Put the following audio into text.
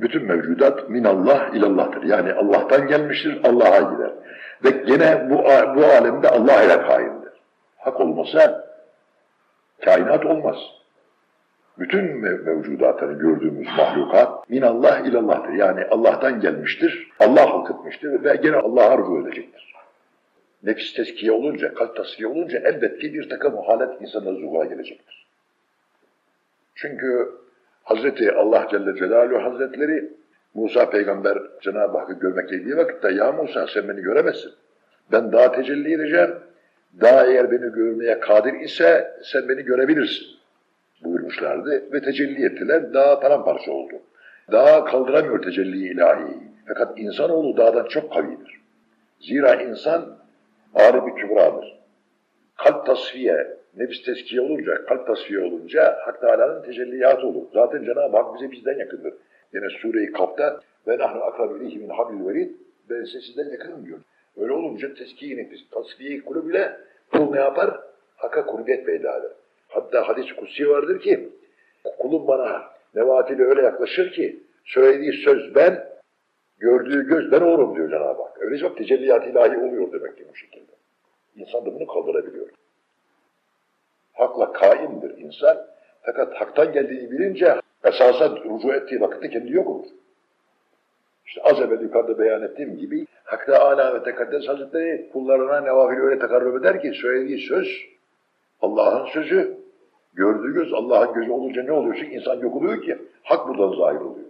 Bütün mevcudat minallah ilallah'tır. Yani Allah'tan gelmiştir, Allah'a gider. Ve gene bu, bu alemde Allah ile kaimdir. Hak olmasa kainat olmaz. Bütün mev mevcudat, hani gördüğümüz mahlukat minallah ilallah'tır. Yani Allah'tan gelmiştir, Allah hak etmiştir ve gene Allah'a rücu edecektir. Nefis teskiye olunca, kalp tasfiye olunca elbette bir takım halet insana zuhura gelecektir. Çünkü Hazreti Allah Celle Celaluhu Hazretleri Musa peygamber Cenab-ı Hakk'ı görmek dediği vakitte ya Musa sen beni göremezsin. Ben daha tecelli edeceğim. Daha eğer beni görmeye kadir ise sen beni görebilirsin buyurmuşlardı ve tecelli ettiler. Daha paramparça oldu. Daha kaldıramıyor tecelli ilahi. Fakat insanoğlu dağdan çok kavidir. Zira insan bir kübradır. Kalp tasfiye, nefis teskiye olunca, kalp tasfiye olunca Hak Teala'nın tecelliyatı olur. Zaten Cenab-ı Hak bize bizden yakındır. Yine Sure-i Kap'ta ve nahnu akrabu ileyhi min hablil verid ben size sizden yakınım diyor. Öyle olunca teskiye nefis, tasfiye kulü bile kul ne yapar? Hakka kurbiyet peyda eder. Hatta hadis-i kutsi vardır ki kulum bana nevatiyle öyle yaklaşır ki söylediği söz ben, gördüğü göz ben olurum diyor Cenab-ı Hak. Öyle çok tecelliyat ilahi oluyor demek ki bu şekilde. İnsan da bunu kaldırabiliyor. Hakla kaimdir insan. Fakat haktan geldiğini bilince esasa rücu ettiği vakitte kendi yok olur. İşte az evvel yukarıda beyan ettiğim gibi Hak'ta Ala ve Tekaddes Hazretleri kullarına nevafil öyle tekarrüp eder ki söylediği söz Allah'ın sözü, gördüğü göz Allah'ın gözü olunca ne oluyor? Çünkü insan yok oluyor ki hak buradan zahir oluyor.